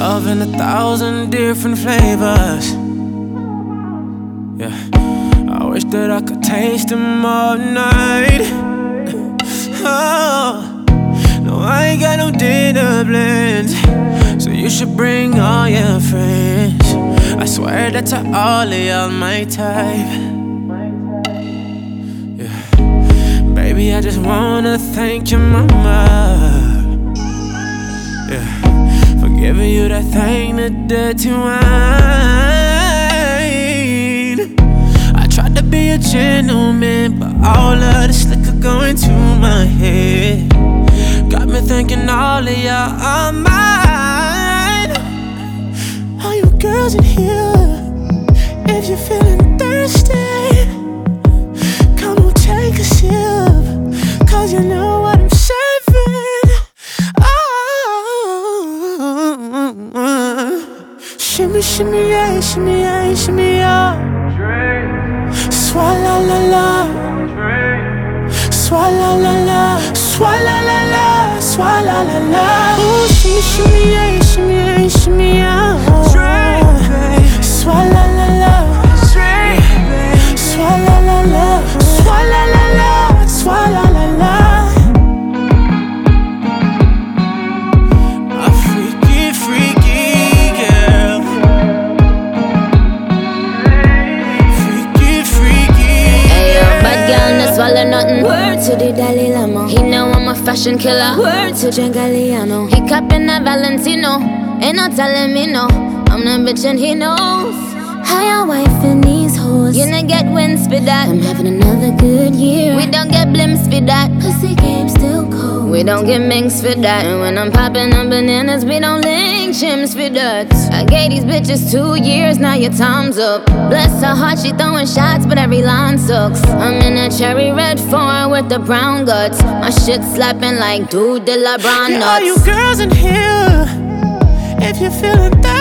Love in a thousand different flavors. Yeah, I wish that I could taste them all night. Oh, no, I ain't got no dinner plans. So you should bring all your friends. I swear that to all of y'all my type. Yeah, baby, I just wanna thank your mama. Yeah, giving you that thing that dirty wine. I tried to be a gentleman, but all of this liquor going to my head got me thinking all of y'all are mine. All you girls in here, if you're feeling thirsty, come on, take a sip, shimmy, shimmy, shimmy. Swalla la la, swalla la la, swalla la la, swalla la la. Ooh, shimmy, shimmy, yeah, a fashion killer. Word to John Galliano. He capping that Valentino. Ain't no telling me no. I'm the bitch and he knows. How your wife in these hoes. You not get wins for that. I'm having another good year. We don't get blimps for that. Pussy game still cold. We don't get minks for that. And when I'm popping on bananas, we don't link chims for that. I gave these bitches two years, now your time's up. Bless her heart, she throwing shots, but every line sucks. I'm in a cherry red foreign with the brown guts. My shit slapping like dude de la brown Yeah, all you girls in here, if you're feeling thirsty,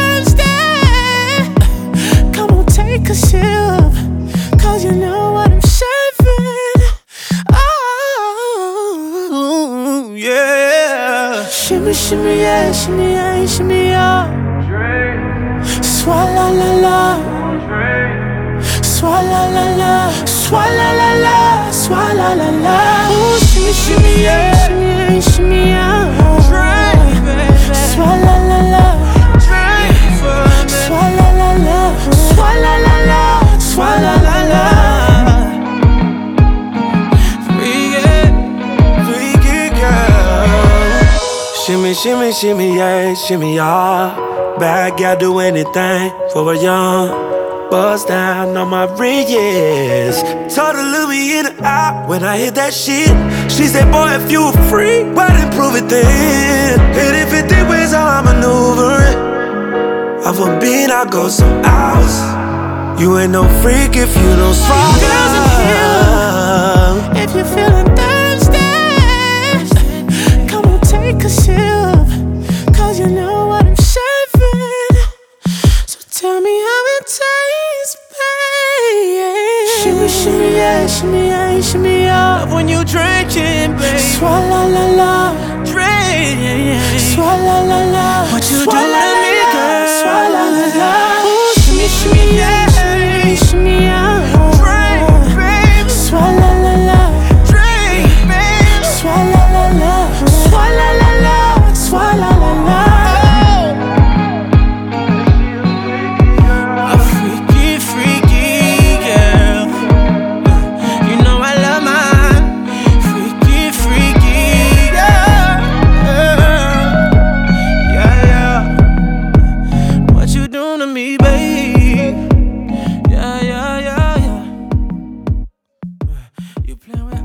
Shimmy, shimmy, yeah, shimmy, yeah, shimmy, yeah. Swalla la la, swalla la la, swalla la la, swalla la la. Ooh, shimmy, shimmy, yeah, Shimmy, shimmy, shimmy, yeah, shimmy, yeah. Bad gal do anything for a young. Bust down on my bridges. Told her look me in the eye when I hit that shit. She said, boy, if you were free, why didn't prove it then? Hit it 50 ways how I maneuver it. Off a beat, I go some hours. You ain't no freak if you don't swallow. Tell me how it tastes, babe. Shimmy, shimmy, yeah, shimmy, yeah, shimmy, yeah. Love when you drinking, babe. Swalla la la, drink. Swalla la la, what you do to me, babe?